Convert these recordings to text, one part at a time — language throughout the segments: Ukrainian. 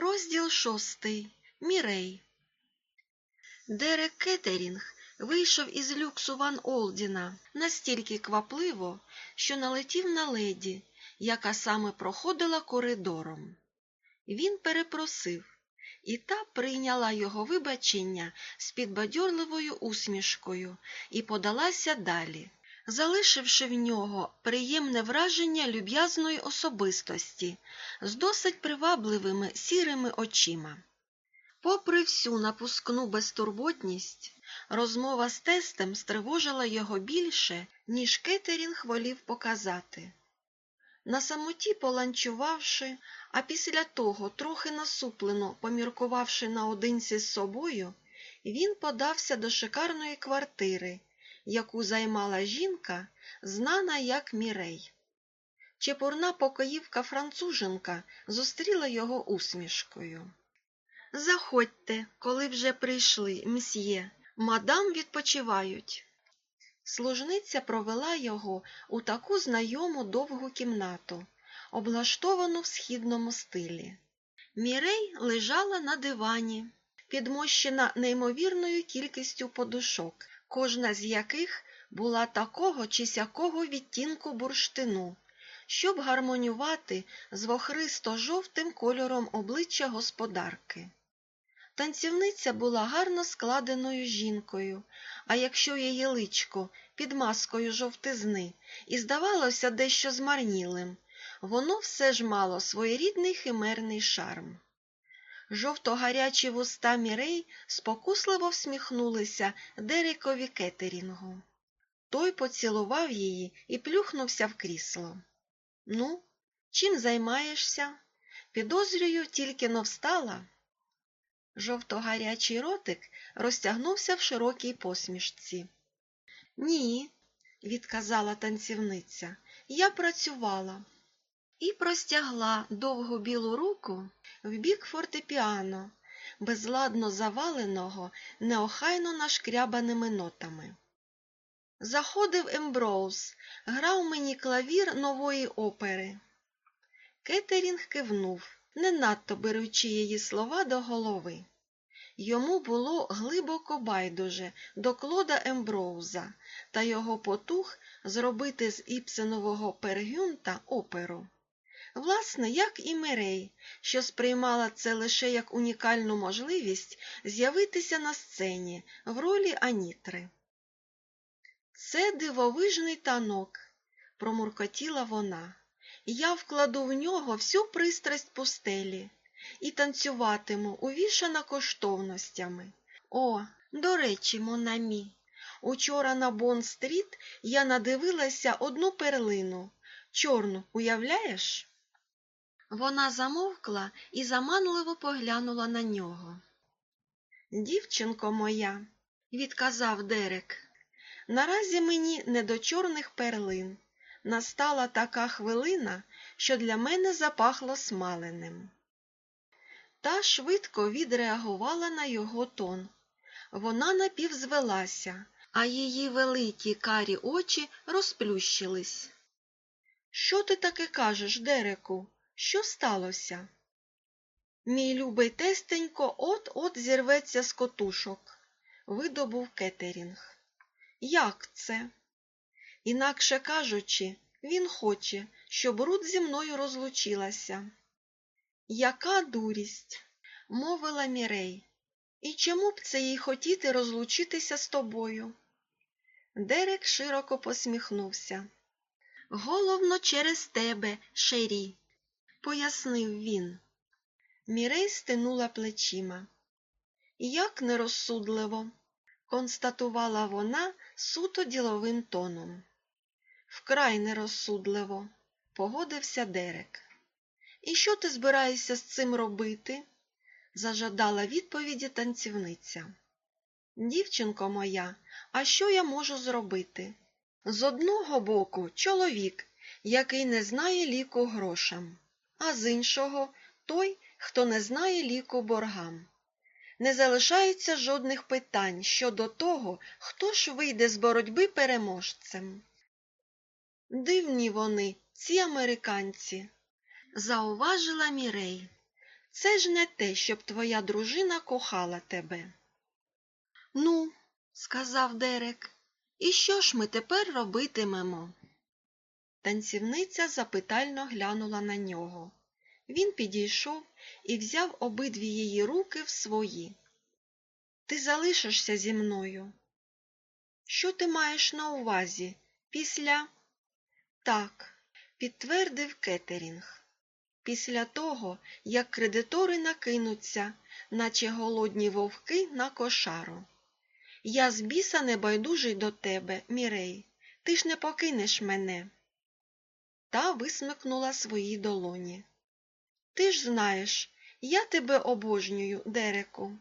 Розділ шостий. Мірей. Дерек Кеттерінг вийшов із люксу Ван Олдіна настільки квапливо, що налетів на леді, яка саме проходила коридором. Він перепросив, і та прийняла його вибачення з підбадьорливою усмішкою і подалася далі, залишивши в нього приємне враження люб'язної особистості з досить привабливими сірими очима. Попри всю напускну безтурботність, розмова з тестем стривожила його більше, ніж Кетерінг волів показати. На самоті поланчувавши, а після того, трохи насуплено поміркувавши наодинці з собою, він подався до шикарної квартири, яку займала жінка, знана як Мірей. Чепурна покоївка француженка зустріла його усмішкою. Заходьте, коли вже прийшли, мсьє, мадам відпочивають. Служниця провела його у таку знайому довгу кімнату, облаштовану в східному стилі. Мірей лежала на дивані, підмощена неймовірною кількістю подушок, кожна з яких була такого чи сякого відтінку бурштину, щоб гармонювати з вохристо-жовтим кольором обличчя господарки. Танцівниця була гарно складеною жінкою, а якщо її личко під маскою жовтизни і здавалося дещо змарнілим, воно все ж мало своєрідний химерний шарм. Жовто-гарячі вуста Мірей спокусливо всміхнулися Дерекові Кетерінгу. Той поцілував її і плюхнувся в крісло. Ну, чим займаєшся? Підозрюю, тільки но встала. Жовто-гарячий ротик розтягнувся в широкій посмішці. Ні, відказала танцівниця, я працювала і простягла довгу білу руку в бік фортепіано, безладно заваленого, неохайно нашкрябаними нотами. Заходив Емброуз, грав мені клавір нової опери. Кетерінг кивнув, не надто беручи її слова до голови. Йому було глибоко байдуже до Клода Емброуза та його потух зробити з Іпсенового пергюнта оперу. Власне, як і Мирей, що сприймала це лише як унікальну можливість з'явитися на сцені в ролі Анітри. Це дивовижний танок, промуркотіла вона. Я вкладу в нього всю пристрасть пустелі і танцюватиму, увішана коштовностями. О, до речі, mon ami, учора на Бонд-стріт я надивилася одну перлину. Чорну, уявляєш? Вона замовкла і заманливо поглянула на нього. Дівчинко моя, відказав Дерек, наразі мені не до чорних перлин. Настала така хвилина, що для мене запахло смаленим. Та швидко відреагувала на його тон. Вона напівзвелася, а її великі карі очі розплющились. Що ти таке кажеш, Дереку? Що сталося? Мій любий тестенько от-от зірветься з котушок, видобув Кетерінг. Як це? Інакше кажучи, він хоче, щоб Рут зі мною розлучилася. Яка дурість, мовила Мірей, і чому б це їй хотіти розлучитися з тобою? Дерек широко посміхнувся. Головно через тебе, Шері, пояснив він. Мірей стинула плечима. Як нерозсудливо, констатувала вона суто діловим тоном. Вкрай нерозсудливо, погодився Дерек. І що ти збираєшся з цим робити? зажадала відповіді танцівниця. Дівчинко моя, а що я можу зробити? З одного боку чоловік, який не знає ліку грошам, а з іншого той, хто не знає ліку боргам. Не залишається жодних питань щодо того, хто ж вийде з боротьби переможцем. Дивні вони, ці американці, зауважила Мірей. Це ж не те, щоб твоя дружина кохала тебе. Ну, сказав Дерек, і що ж ми тепер робитимемо? Танцівниця запитально глянула на нього. Він підійшов і взяв обидві її руки в свої. Ти залишишся зі мною. Що ти маєш на увазі після? Так, підтвердив Кеттерінг. Після того, як кредитори накинуться, наче голодні вовки на кошару. Я з біса небайдужий до тебе, Мірей, ти ж не покинеш мене. Та висмикнула свої долоні. Ти ж знаєш, я тебе обожнюю, Дереку.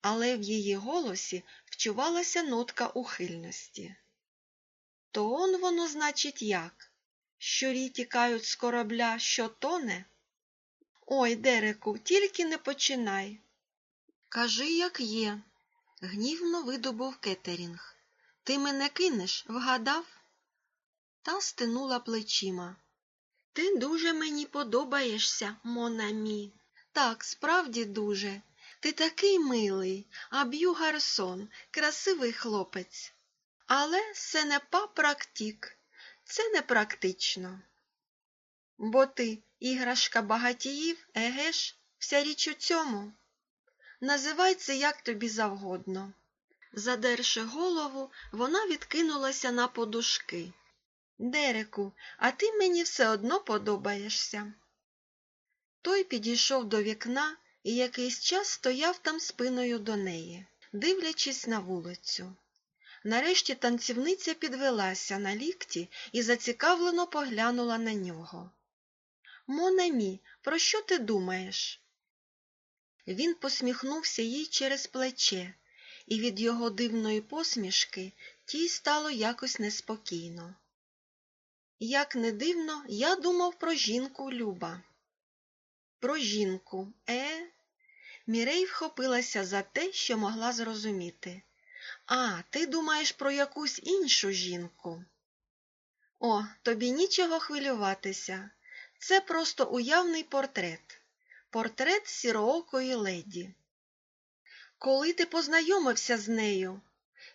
Але в її голосі вчувалася нотка ухильності. То он воно, значить, як? Щурі тікають з корабля, що тоне? Ой, Дереку, тільки не починай. Кажи, як є, гнівно видобув Кеттерінг. Ти мене кинеш, вгадав? Та стинула плечима. Ти дуже мені подобаєшся, Монамі. Так, справді дуже. Ти такий милий, а б'ю гарсон, красивий хлопець. Але це не па практик, це не практично. Бо ти іграшка багатіїв, еге ж, вся річ у цьому. Називай це як тобі завгодно. Задерши голову, вона відкинулася на подушки. Дереку, а ти мені все одно подобаєшся. Той підійшов до вікна і якийсь час стояв там спиною до неї, дивлячись на вулицю. Нарешті танцівниця підвелася на лікті і зацікавлено поглянула на нього. Монамі, про що ти думаєш? Він посміхнувся їй через плече, і від його дивної посмішки тій стало якось неспокійно. Як не дивно, я думав про жінку Люба. Про жінку, е? Мірей вхопилася за те, що могла зрозуміти. А, ти думаєш про якусь іншу жінку? О, тобі нічого хвилюватися. Це просто уявний портрет. Портрет сіроокої леді. Коли ти познайомився з нею?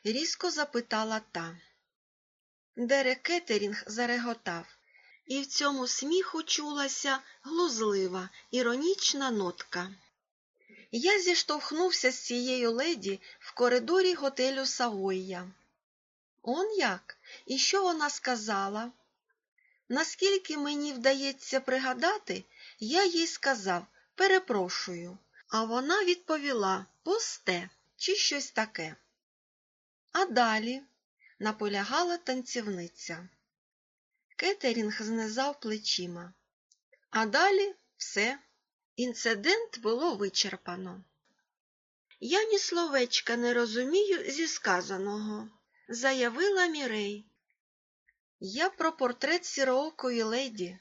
різко запитала та. Дерек Кеттерінг зареготав, і в цьому сміху чулася глузлива, іронічна нотка. Я зіштовхнувся з цією леді в коридорі готелю Савойя. Он як? І що вона сказала? Наскільки мені вдається пригадати, я їй сказав перепрошую, а вона відповіла посте чи щось таке. А далі наполягала танцівниця. Кетерінг знизав плечима. А далі все. Інцидент було вичерпано. Я ні словечка не розумію зі сказаного, заявила Мірей. Я про портрет сіроокої леді,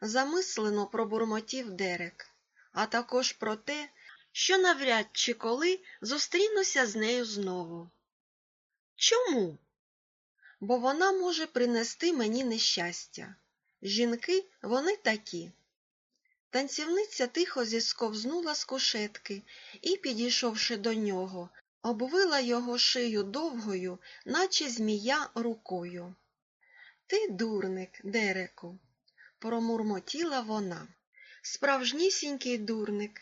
замислено пробурмотів Дерек, а також про те, що навряд чи коли зустрінуся з нею знову. Чому? Бо вона може принести мені нещастя. Жінки, вони такі. Танцівниця тихо зісковзнула з кушетки і, підійшовши до нього, обвила його шию довгою, наче змія рукою. Ти, дурник, Дереку, промурмотіла вона. Справжнісінький дурник.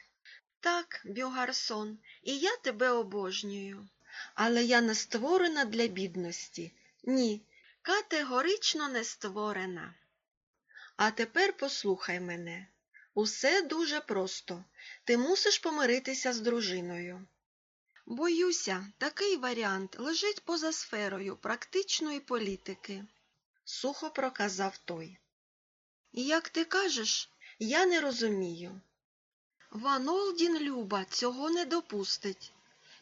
Так, Бюгарсон, і я тебе обожнюю. Але я не створена для бідності. Ні, категорично не створена. А тепер послухай мене. Усе дуже просто. Ти мусиш помиритися з дружиною. Боюся, такий варіант лежить поза сферою практичної політики, сухо проказав той. Як ти кажеш, я не розумію. Ван Олдін Люба цього не допустить.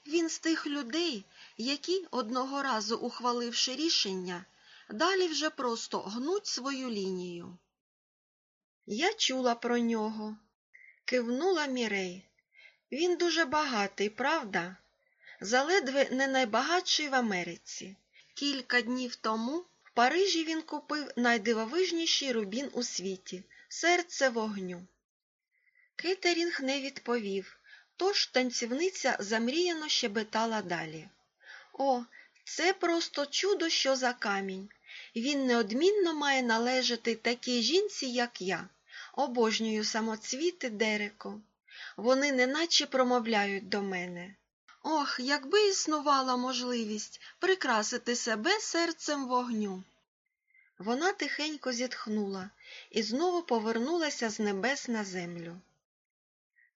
Він з тих людей, які, одного разу ухваливши рішення, далі вже просто гнуть свою лінію. Я чула про нього, кивнула Мірей. Він дуже багатий, правда? Заледве не найбагатший в Америці. Кілька днів тому в Парижі він купив найдивовижніший рубін у світі серце вогню. Кетерінг не відповів, тож танцівниця замріяно щебетала далі. О, це просто чудо, що за камінь. Він неодмінно має належати такій жінці, як я. Обожнюю самоцвіти, Дереко. Вони неначе промовляють до мене. Ох, якби існувала можливість прикрасити себе серцем вогню. Вона тихенько зітхнула і знову повернулася з небес на землю.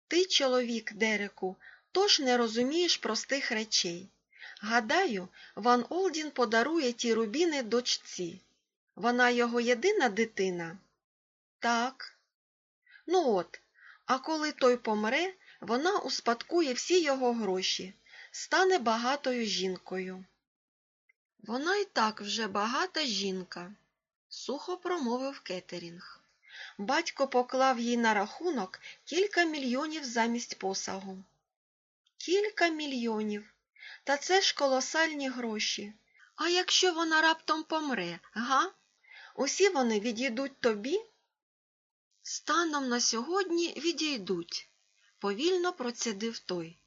Ти, чоловік, Дереку, тож не розумієш простих речей. Гадаю, Ван Олдін подарує ті рубіни дочці. Вона його єдина дитина? Так. Ну от, а коли той помре, вона успадкує всі його гроші, стане багатою жінкою. Вона й так вже багата жінка, сухо промовив Кетерінг. Батько поклав їй на рахунок кілька мільйонів замість посагу. Кілька мільйонів. Та це ж колосальні гроші. А якщо вона раптом помре, га? Усі вони відійдуть тобі? Станом на сьогодні відійдуть, повільно процідив той.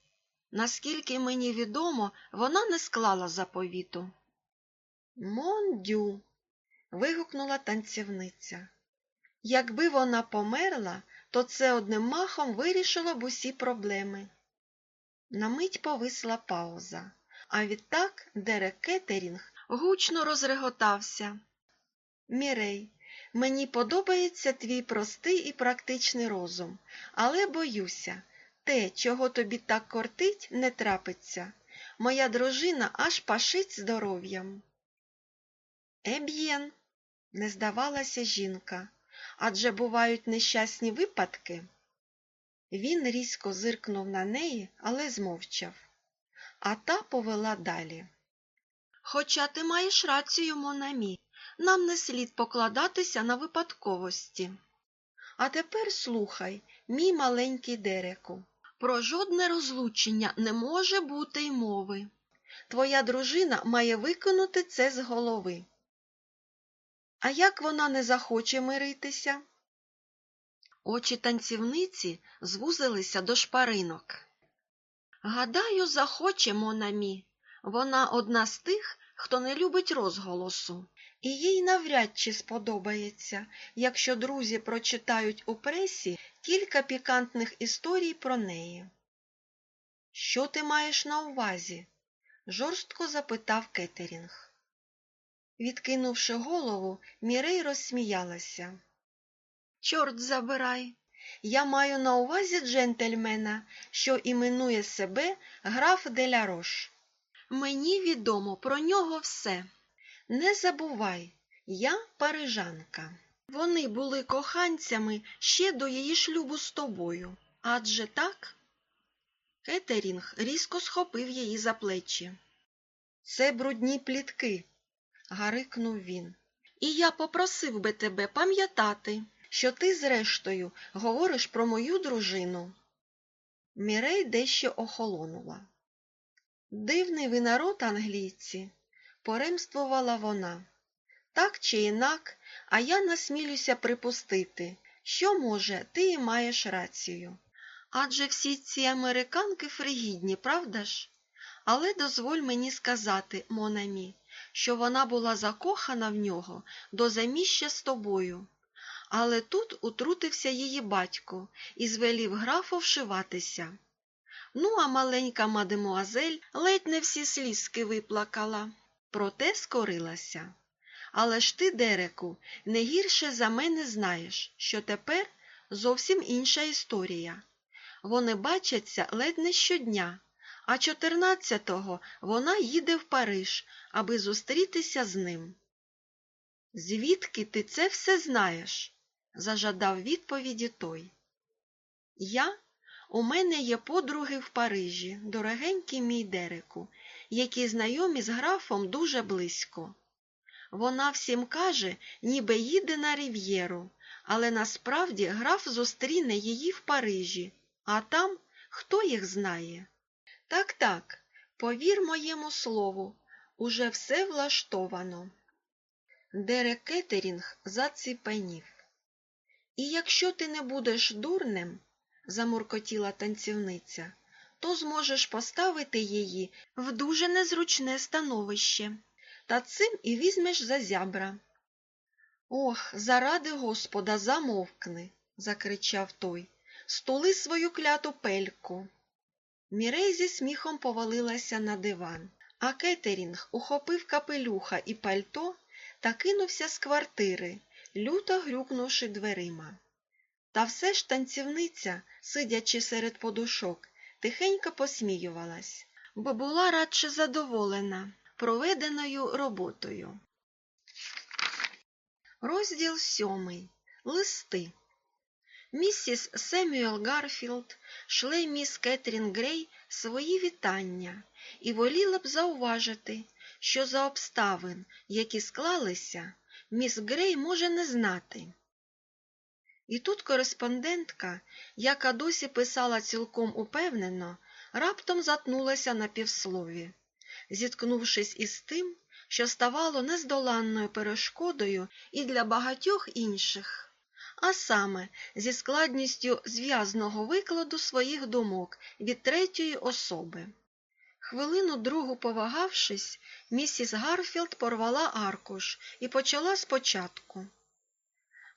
Наскільки мені відомо, вона не склала заповіту. Мондю. вигукнула танцівниця. Якби вона померла, то це одним махом вирішило б усі проблеми. На мить повисла пауза, а відтак Дерек Кеттерінг гучно розреготався. Мірей, мені подобається твій простий і практичний розум, але боюся, те, чого тобі так кортить, не трапиться. Моя дружина аж пашить здоров'ям. Еб'єн, не здавалася жінка, адже бувають нещасні випадки. Він різко зиркнув на неї, але змовчав, а та повела далі. Хоча ти маєш рацію, Монамі, нам не слід покладатися на випадковості. А тепер слухай, мій маленький Дереку. Про жодне розлучення не може бути й мови. Твоя дружина має викинути це з голови. А як вона не захоче миритися? Очі танцівниці звузилися до шпаринок. Гадаю, захоче Монамі. Вона одна з тих, хто не любить розголосу, і їй навряд чи сподобається, якщо друзі прочитають у пресі кілька пікантних історій про неї. Що ти маєш на увазі? жорстко запитав Кетерінг. Відкинувши голову, Мірей розсміялася. Чорт забирай. Я маю на увазі джентльмена, що іменує себе граф Делярош. Мені відомо про нього все. Не забувай, я парижанка. Вони були коханцями ще до її шлюбу з тобою. Адже так? Кетерінг різко схопив її за плечі. Це брудні плітки, гарикнув він. І я попросив би тебе пам'ятати, що ти, зрештою, говориш про мою дружину. Мірей дещо охолонула. Дивний ви народ, англійці, поремствувала вона. Так чи інак, а я насмілюся припустити, що, може, ти і маєш рацію. Адже всі ці американки фригідні, правда ж? Але дозволь мені сказати, Монамі, що вона була закохана в нього до заміща з тобою. Але тут утрутився її батько і звелів графу вшиватися. Ну, а маленька мадемуазель ледь не всі слізки виплакала, проте скорилася. Але ж ти, Дереку, не гірше за мене знаєш, що тепер зовсім інша історія. Вони бачаться ледь не щодня, а 14-го вона їде в Париж, аби зустрітися з ним. Звідки ти це все знаєш? Зажадав відповіді той. Я? У мене є подруги в Парижі, дорогенький мій Дереку, які знайомі з графом дуже близько. Вона всім каже, ніби їде на Рів'єру, але насправді граф зустріне її в Парижі, а там хто їх знає. Так, так, повір моєму слову, уже все влаштовано. Дерек Кеттерінг заціпенів. І якщо ти не будеш дурним, замуркотіла танцівниця, то зможеш поставити її в дуже незручне становище, та цим і візьмеш за зябра. Ох, заради Господа, замовкни, закричав той. Стули свою кляту пельку. Мірей зі сміхом повалилася на диван, а Кетерінг ухопив капелюха і пальто та кинувся з квартири, люто грюкнувши дверима. Та все ж танцівниця, сидячи серед подушок, тихенько посміювалась, бо була радше задоволена проведеною роботою. Розділ сьомий. Листи. Місіс Семюел Гарфілд шле міс Кетрін Грей свої вітання і воліла б зауважити, що за обставин, які склалися, міс Грей може не знати. І тут кореспондентка, яка досі писала цілком упевнено, раптом затнулася на півслові, зіткнувшись із тим, що ставало нездоланною перешкодою і для багатьох інших, а саме зі складністю зв'язного викладу своїх думок від третьої особи. Хвилину другу повагавшись, місіс Гарфілд порвала аркуш і почала спочатку.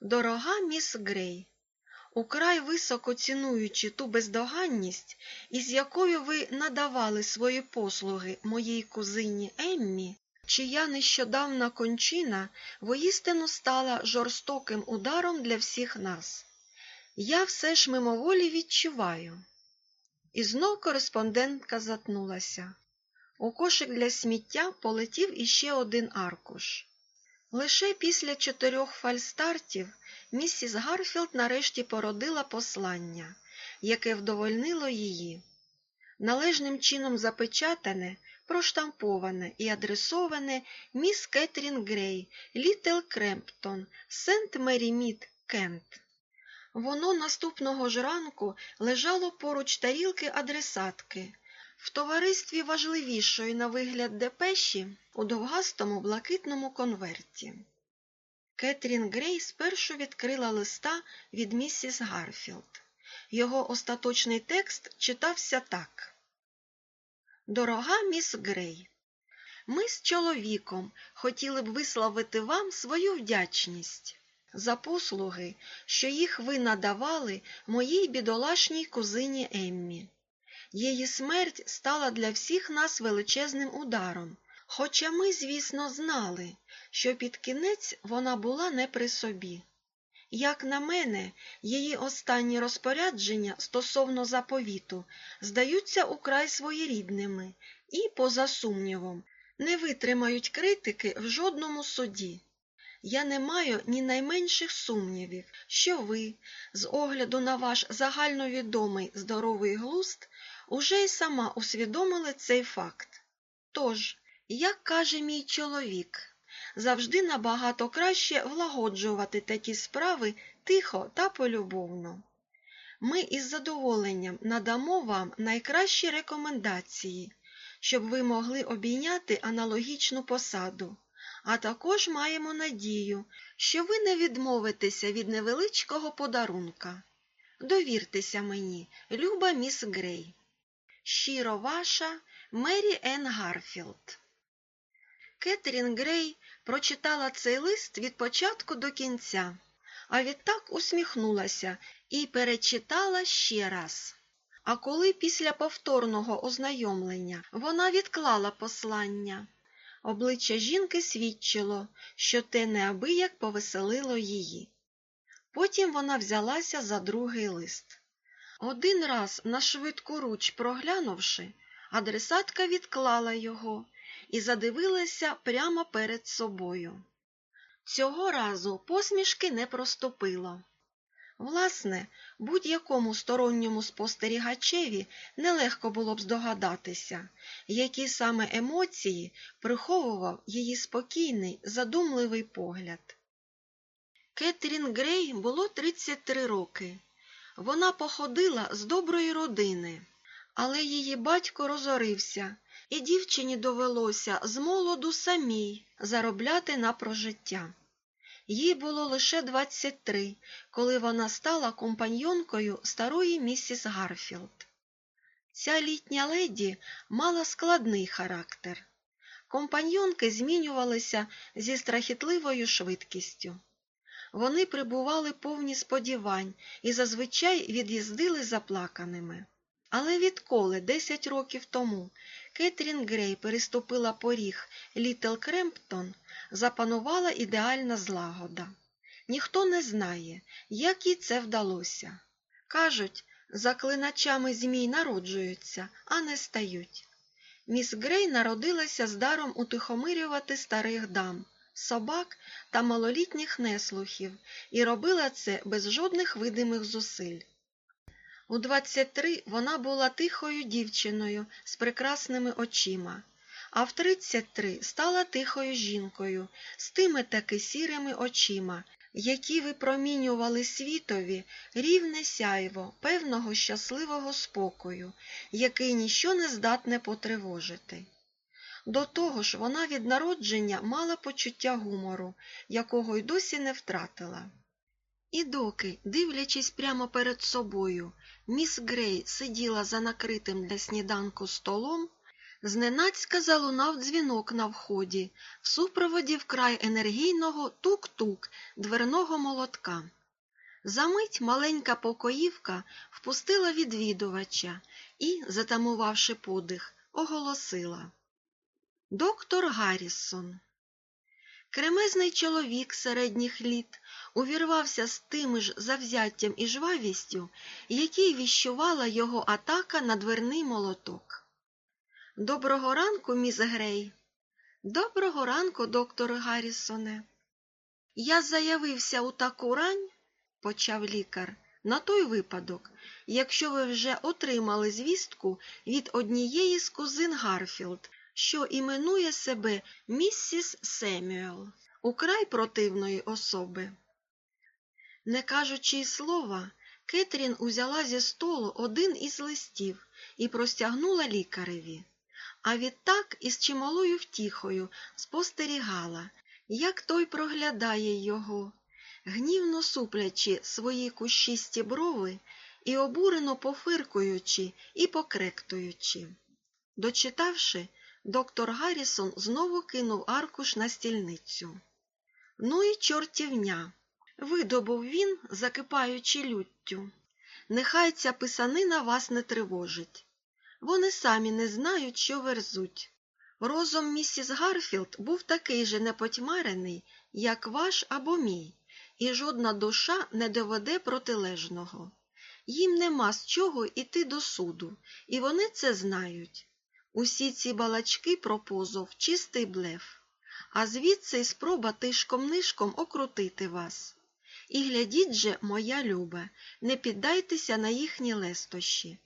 Дорога міс Грей, украй високо цінуючи ту бездоганність, із якою ви надавали свої послуги моїй кузині Еммі, чия нещодавна кончина воїстину стала жорстоким ударом для всіх нас. Я все ж мимоволі відчуваю. І знов кореспондентка затнулася. У кошик для сміття полетів іще один аркуш. Лише після чотирьох фальстартів місіс Гарфілд нарешті породила послання, яке вдовольнило її. Належним чином запечатане, проштамповане і адресоване міс Кетрін Грей, Літл Кремптон, Сент Мері Мід, Кент. Воно наступного ж ранку лежало поруч тарілки адресатки, в товаристві важливішої на вигляд депеші у довгастому блакитному конверті. Кетрін Грей спершу відкрила листа від місіс Гарфілд. Його остаточний текст читався так. Дорога міс Грей, ми з чоловіком хотіли б висловити вам свою вдячність за послуги, що їх ви надавали моїй бідолашній кузині Еммі. Її смерть стала для всіх нас величезним ударом, хоча ми, звісно, знали, що під кінець вона була не при собі. Як на мене, її останні розпорядження стосовно заповіту здаються украй своєрідними і, поза сумнівом, не витримають критики в жодному суді. Я не маю ні найменших сумнівів, що ви, з огляду на ваш загальновідомий здоровий глузд, уже й сама усвідомили цей факт. Тож, як каже мій чоловік, завжди набагато краще влагоджувати такі справи тихо та полюбовно. Ми із задоволенням надамо вам найкращі рекомендації, щоб ви могли обійняти аналогічну посаду, а також маємо надію, що ви не відмовитеся від невеличкого подарунка. Довіртеся мені, люба міс Грей. Щиро ваша Мері Енн Гарфілд. Кетрін Грей прочитала цей лист від початку до кінця, а відтак усміхнулася і перечитала ще раз. А коли після повторного ознайомлення вона відклала послання, обличчя жінки свідчило, що те неабияк повеселило її. Потім вона взялася за другий лист. Один раз на швидку руч проглянувши, адресатка відклала його і задивилася прямо перед собою. Цього разу посмішки не проступило. Власне, будь-якому сторонньому спостерігачеві нелегко було б здогадатися, які саме емоції приховував її спокійний, задумливий погляд. Кетрін Грей було 33 роки. Вона походила з доброї родини, але її батько розорився, і дівчині довелося з молоду самій заробляти на прожиття. Їй було лише 23, коли вона стала компаньонкою старої місіс Гарфілд. Ця літня леді мала складний характер. Компаньонки змінювалися зі страхітливою швидкістю. Вони прибували повні сподівань і зазвичай від'їздили заплаканими. Але відколи, десять років тому, Кетрін Грей переступила поріг Літл Кремптон, запанувала ідеальна злагода. Ніхто не знає, як їй це вдалося. Кажуть, заклиначами змій народжуються, а не стають. Міс Грей народилася з даром утихомирювати старих дам, собак та малолітніх неслухів і робила це без жодних видимих зусиль. У 23 вона була тихою дівчиною з прекрасними очима, а в 33 стала тихою жінкою з тими таки сірими очима, які випромінювали світові рівне сяйво певного щасливого спокою, який ніщо не здатне потривожити. До того ж, вона від народження мала почуття гумору, якого й досі не втратила. І доки, дивлячись прямо перед собою, міс Грей сиділа за накритим для сніданку столом, зненацька залунав дзвінок на вході, в супроводі вкрай енергійного тук-тук дверного молотка. Замить маленька покоївка впустила відвідувача і, затамувавши подих, оголосила Доктор Гаррісон. Кремезний чоловік середніх літ увірвався з тим ж завзяттям і жвавістю, який віщувала його атака на дверний молоток. Доброго ранку, міс Грей. Доброго ранку, докторе Гаррісоне. Я заявився у таку рань, почав лікар, на той випадок, якщо ви вже отримали звістку від однієї з кузин Гарфілд, що іменує себе місіс Семюел, украй противної особи. Не кажучи й слова, Кетрін узяла зі столу один із листів і простягнула лікареві, а відтак із чималою втіхою спостерігала, як той проглядає його, гнівно суплячи свої кущісті брови і обурено пофиркуючи і покректуючи. Дочитавши, доктор Гаррісон знову кинув аркуш на стільницю. Ну і чортівня. Видобув він, закипаючи люттю. Нехай ця писанина вас не тривожить. Вони самі не знають, що верзуть. Розум місіс Гарфілд був такий же непотьмарений, як ваш або мій, і жодна душа не доведе протилежного. Їм нема з чого йти до суду, і вони це знають. Усі ці балачки про позов чистий блеф, а звідси й спроба тишком-нишком окрутити вас. І глядіть же, моя любе, не піддайтеся на їхні лестощі.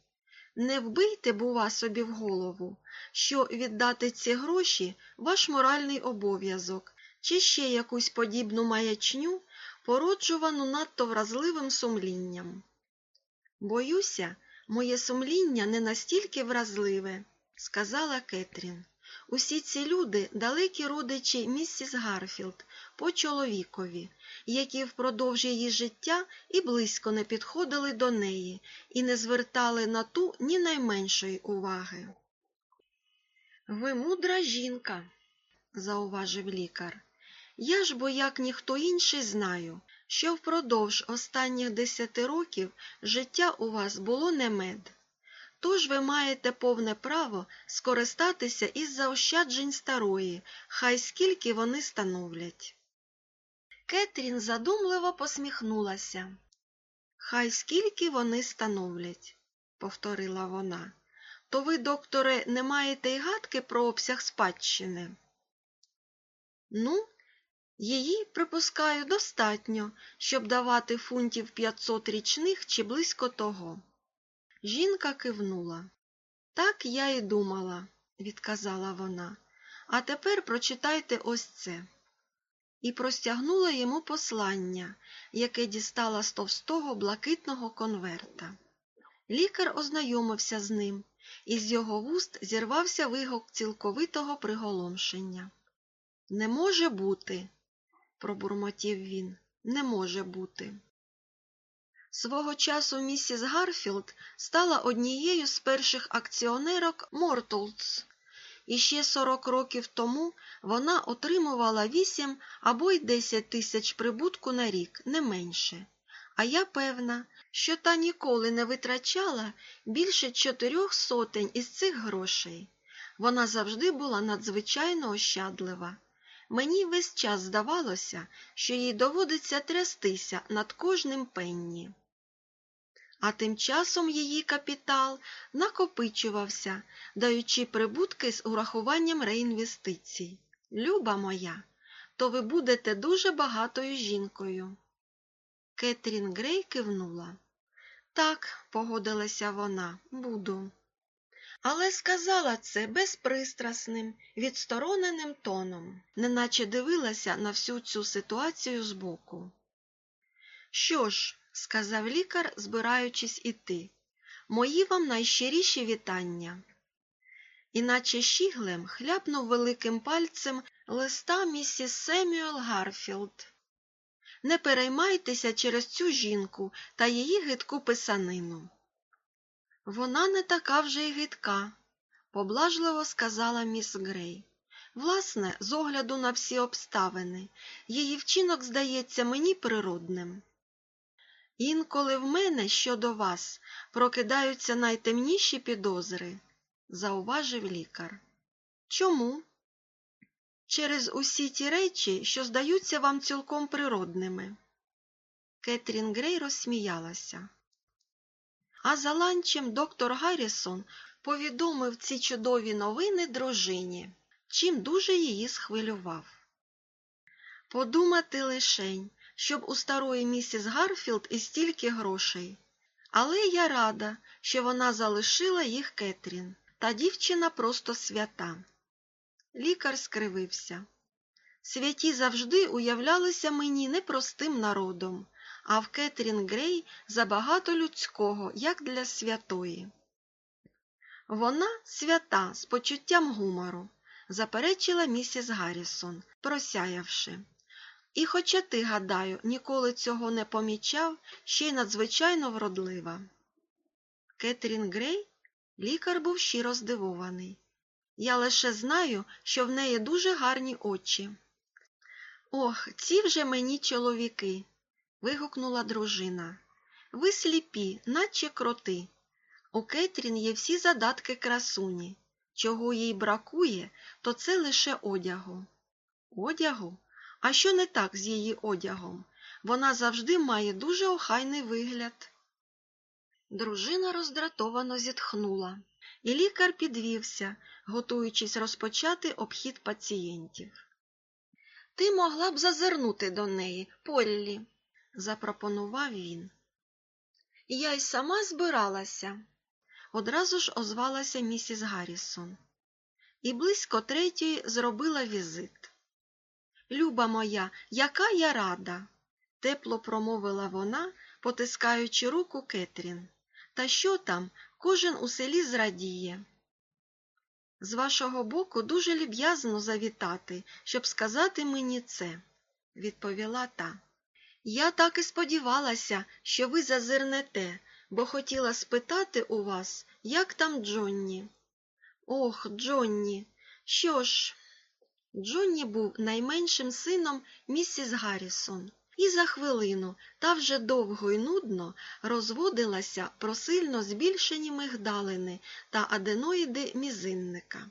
Не вбийте, бува, собі в голову, що віддати ці гроші ваш моральний обов'язок, чи ще якусь подібну маячню, породжувану надто вразливим сумлінням. Боюся, моє сумління не настільки вразливе, сказала Кетрін. Усі ці люди далекі родичі місіс Гарфілд по чоловікові, які впродовж її життя і близько не підходили до неї і не звертали на ту ні найменшої уваги. Ви мудра жінка, зауважив лікар. Я ж бо, як ніхто інший, знаю, що впродовж останніх десяти років життя у вас було не мед. Тож ви маєте повне право скористатися із заощаджень старої, хай скільки вони становлять. Кетрін задумливо посміхнулася. Хай скільки вони становлять, повторила вона. То ви, докторе, не маєте й гадки про обсяг спадщини? Ну, її, припускаю, достатньо, щоб давати фунтів 500 річних чи близько того. Жінка кивнула. Так я і думала, відказала вона. А тепер прочитайте ось це. І простягнула йому послання, яке дістала з товстого блакитного конверта. Лікар ознайомився з ним, і з його вуст зірвався вигук цілковитого приголомшення. Не може бути. пробурмотів він, не може бути. Свого часу місіс Гарфілд стала однією з перших акціонерок Мортолдз, і ще 40 років тому вона отримувала 8 або й 10 тисяч прибутку на рік, не менше. А я певна, що та ніколи не витрачала більше чотирьох сотень із цих грошей. Вона завжди була надзвичайно ощадлива. Мені весь час здавалося, що їй доводиться трястися над кожним пенні. А тим часом її капітал накопичувався, даючи прибутки з урахуванням реінвестицій. Люба моя, то ви будете дуже багатою жінкою. Кетрін Грей кивнула. Так, погодилася вона, буду. Але сказала це безпристрасним, відстороненим тоном, неначе дивилася на всю цю ситуацію збоку. Що ж, сказав лікар, збираючись іти, мої вам найщиріші вітання. І наче щиглем хляпнув великим пальцем листа місіс Семюел Гарфілд. Не переймайтеся через цю жінку та її гидку писанину. Вона не така вже й гидка, поблажливо сказала міс Грей. Власне, з огляду на всі обставини, її вчинок здається мені природним. Інколи в мене щодо вас прокидаються найтемніші підозри, зауважив лікар. Чому? Через усі ті речі, що здаються вам цілком природними. Кетрін Грей розсміялася. А за ланчем доктор Гаррісон повідомив ці чудові новини дружині, чим дуже її схвилював. Подумати лишень, щоб у старої місіс Гарфілд і стільки грошей. Але я рада, що вона залишила їх Кетрін, та дівчина просто свята. Лікар скривився. Святі завжди уявлялися мені непростим народом, а в Кетрін Грей забагато людського, як для святої. Вона свята з почуттям гумору, заперечила місіс Гаррісон, просяявши. І, хоча ти, гадаю, ніколи цього не помічав, ще й надзвичайно вродлива. Кетрін Грей лікар був щиро здивований. Я лише знаю, що в неї дуже гарні очі. Ох, ці вже мені чоловіки. вигукнула дружина. Ви сліпі, наче кроти. У Кетрін є всі задатки красуні. Чого їй бракує, то це лише одягу. Одягу? А що не так з її одягом? Вона завжди має дуже охайний вигляд. Дружина роздратовано зітхнула, і лікар підвівся, готуючись розпочати обхід пацієнтів. Ти могла б зазирнути до неї, Поллі, запропонував він. Я й сама збиралася, одразу ж озвалася місіс Гаррісон. І близько третьої зробила візит. Люба моя, яка я рада, тепло промовила вона, потискаючи руку Кетрін. Та що там, кожен у селі зрадіє. З вашого боку дуже люб'язно завітати, щоб сказати мені це, відповіла та. Я так і сподівалася, що ви зазирнете, бо хотіла спитати у вас, як там Джонні. Ох, Джонні, що ж? Джонні був найменшим сином місіс Гаррісон, і за хвилину та вже довго й нудно розводилася про сильно збільшені мигдалини та аденоїди мізинника.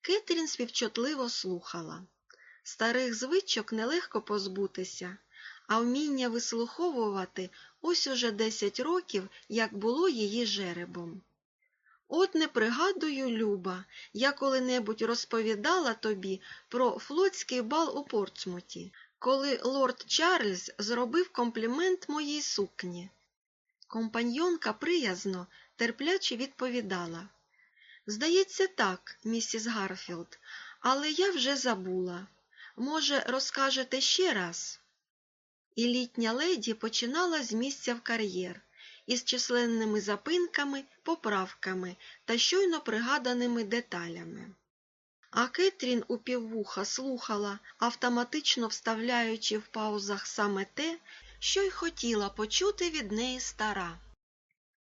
Кетрін співчутливо слухала. Старих звичок нелегко позбутися, а вміння вислуховувати ось уже десять років, як було її жеребом. От не пригадую, Люба, я коли-небудь розповідала тобі про флотський бал у Портсмуті, коли лорд Чарльз зробив комплімент моїй сукні. Компаньонка приязно, терпляче відповідала. Здається, так, місіс Гарфілд, але я вже забула. Може, розкажете ще раз? І літня леді починала з місця в кар'єр із численними запинками, поправками та щойно пригаданими деталями. А Кетрін у піввуха слухала, автоматично вставляючи в паузах саме те, що й хотіла почути від неї стара.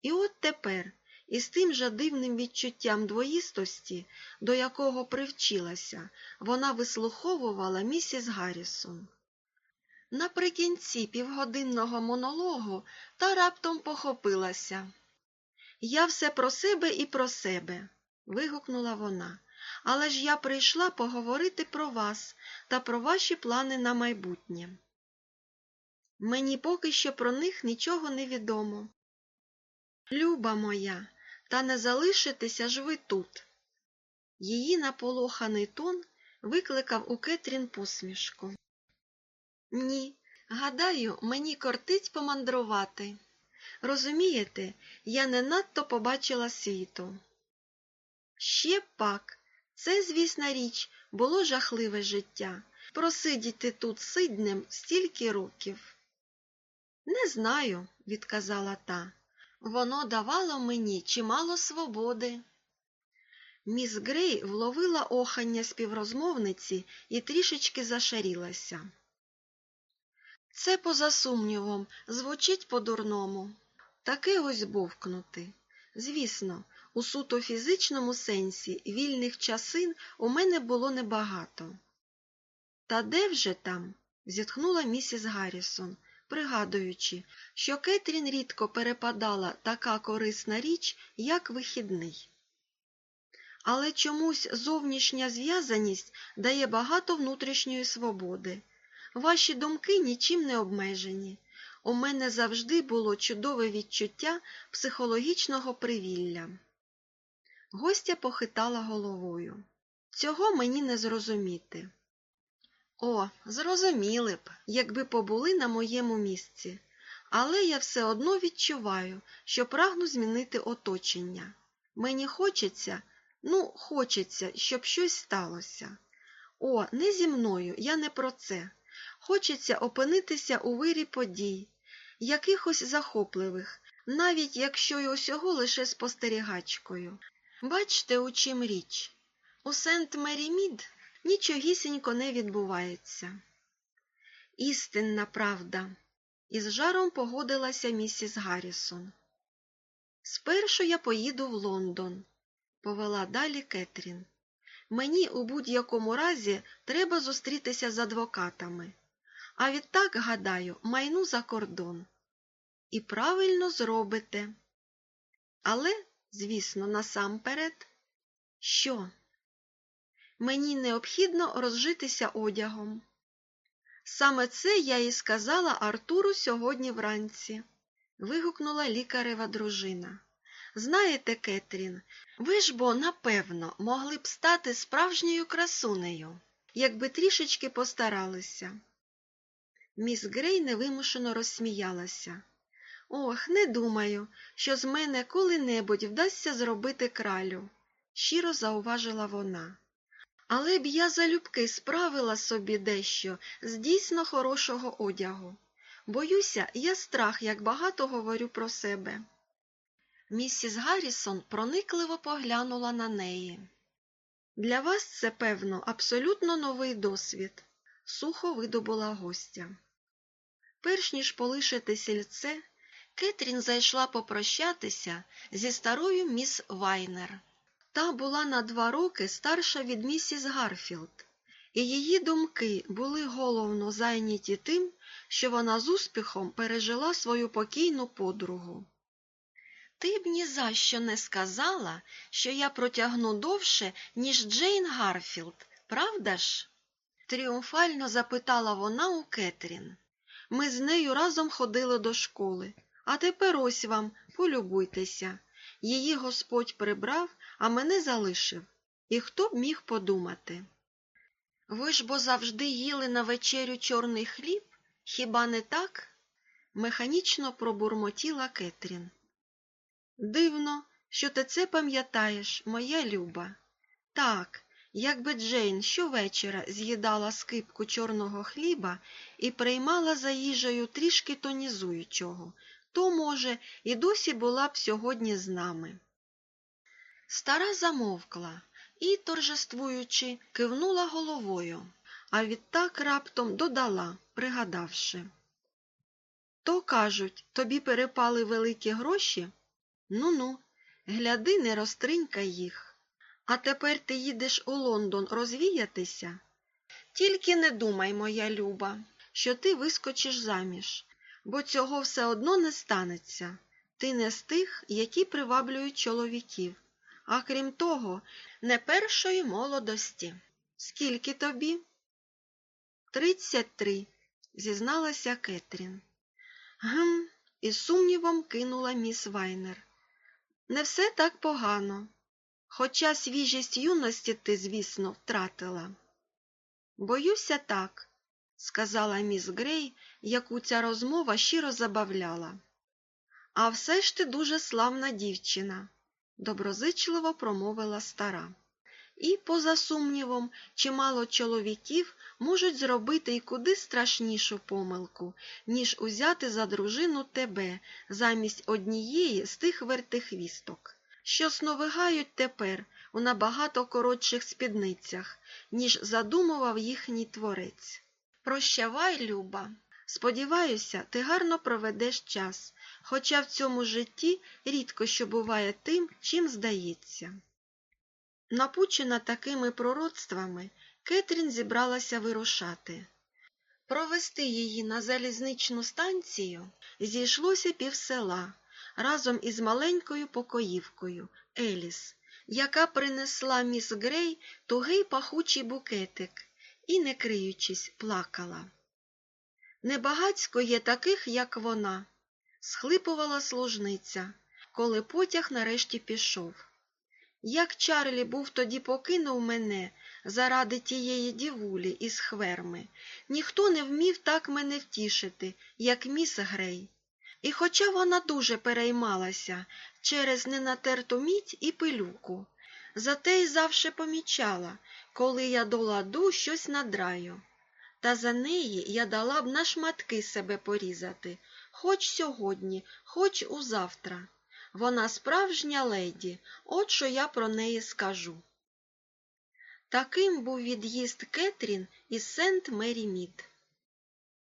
І от тепер, із тим же дивним відчуттям двоїстості, до якого привчилася, вона вислуховувала місіс Гаррісон. Наприкінці півгодинного монологу та раптом похопилася. Я все про себе і про себе, вигукнула вона. Але ж я прийшла поговорити про вас та про ваші плани на майбутнє. Мені поки що про них нічого не відомо. Люба моя, та не залишитеся ж ви тут. Її наполоханий тон викликав у Кетрін посмішку. Ні, гадаю, мені кортить помандрувати. Розумієте, я не надто побачила світу. Ще пак, це, звісна річ, було жахливе життя просидіти тут сиднем стільки років. Не знаю, відказала та. Воно давало мені чимало свободи. Міс Грей вловила охання співрозмовниці і трішечки зашарілася. Це, поза сумнівом, звучить по-дурному. Таке ось бовкнути. Звісно, у суто фізичному сенсі вільних часин у мене було небагато. Та де вже там? зітхнула місіс Гаррісон, пригадуючи, що Кетрін рідко перепадала така корисна річ, як вихідний. Але чомусь зовнішня зв'язаність дає багато внутрішньої свободи. Ваші думки нічим не обмежені. У мене завжди було чудове відчуття психологічного привілля. Гостя похитала головою. Цього мені не зрозуміти. О, зрозуміли б, якби побули на моєму місці, але я все одно відчуваю, що прагну змінити оточення. Мені хочеться, ну, хочеться, щоб щось сталося. О, не зі мною, я не про це. Хочеться опинитися у вирі подій, якихось захопливих, навіть якщо й усього лише спостерігачкою. Бачте, у чим річ. У Сент Мері Мід нічогісінько не відбувається. Істинна правда, із жаром погодилася місіс Гаррісон. Спершу я поїду в Лондон, повела далі Кетрін. Мені у будь-якому разі треба зустрітися з адвокатами, а відтак, гадаю, майну за кордон. І правильно зробите. Але, звісно, насамперед, що? Мені необхідно розжитися одягом. Саме це я і сказала Артуру сьогодні вранці, вигукнула лікарева дружина. Знаєте, Кетрін, ви ж бо, напевно, могли б стати справжньою красунею, якби трішечки постаралися. Міс Грей невимушено розсміялася. Ох, не думаю, що з мене коли-небудь вдасться зробити кралю, щиро зауважила вона. Але б я залюбки справила собі дещо з дійсно хорошого одягу. Боюся, я страх, як багато говорю про себе. Місіс Гаррісон проникливо поглянула на неї. Для вас це, певно, абсолютно новий досвід, сухо видобула гостя. Перш ніж полишити сільце, Кетрін зайшла попрощатися зі старою міс Вайнер. Та була на два роки старша від місіс Гарфілд, і її думки були головно зайняті тим, що вона з успіхом пережила свою покійну подругу. Ти б ні за що не сказала, що я протягну довше, ніж Джейн Гарфілд, правда ж? тріумфально запитала вона у Кетрін. Ми з нею разом ходили до школи, а тепер ось вам, полюбуйтеся. Її Господь прибрав, а мене залишив. І хто б міг подумати? Ви ж бо завжди їли на вечерю чорний хліб, хіба не так? механічно пробурмотіла Кетрін. Дивно, що ти це пам'ятаєш, моя люба. Так, якби Джейн щовечора з'їдала скипку чорного хліба і приймала за їжею трішки тонізуючого, то, може, і досі була б сьогодні з нами. Стара замовкла, і, торжествуючи, кивнула головою, а відтак раптом додала, пригадавши. То, кажуть, тобі перепали великі гроші? Ну-ну, гляди, не розтринькай їх. А тепер ти їдеш у Лондон розвіятися? Тільки не думай, моя люба, що ти вискочиш заміж, бо цього все одно не станеться. Ти не з тих, які приваблюють чоловіків, а крім того, не першої молодості. Скільки тобі? Тридцять три, зізналася Кетрін. Гм, із сумнівом кинула міс Вайнер. Не все так погано, хоча свіжість юності ти, звісно, втратила. Боюся так, сказала міс Грей, яку ця розмова щиро забавляла. А все ж ти дуже славна дівчина, доброзичливо промовила стара. І, поза сумнівом, чимало чоловіків можуть зробити й куди страшнішу помилку, ніж узяти за дружину тебе замість однієї з тих вертихвісток, що сновигають тепер у набагато коротших спідницях, ніж задумував їхній творець. Прощавай, Люба. Сподіваюся, ти гарно проведеш час, хоча в цьому житті рідко що буває тим, чим здається. Напучена такими пророцтвами, Кетрін зібралася вирушати. Провести її на залізничну станцію зійшлося півсела разом із маленькою покоївкою Еліс, яка принесла міс Грей тугий пахучий букетик і, не криючись, плакала. Небагацько є таких, як вона, схлипувала служниця, коли потяг нарешті пішов. Як Чарлі був тоді покинув мене заради тієї дівулі із хверми, ніхто не вмів так мене втішити, як міс Грей. І хоча вона дуже переймалася через ненатерту мідь і пилюку, зате й завше помічала, коли я до ладу щось надраю. Та за неї я дала б на шматки себе порізати, хоч сьогодні, хоч узавтра. Вона справжня леді, от що я про неї скажу. Таким був від'їзд Кетрін із Сент Мері Мід.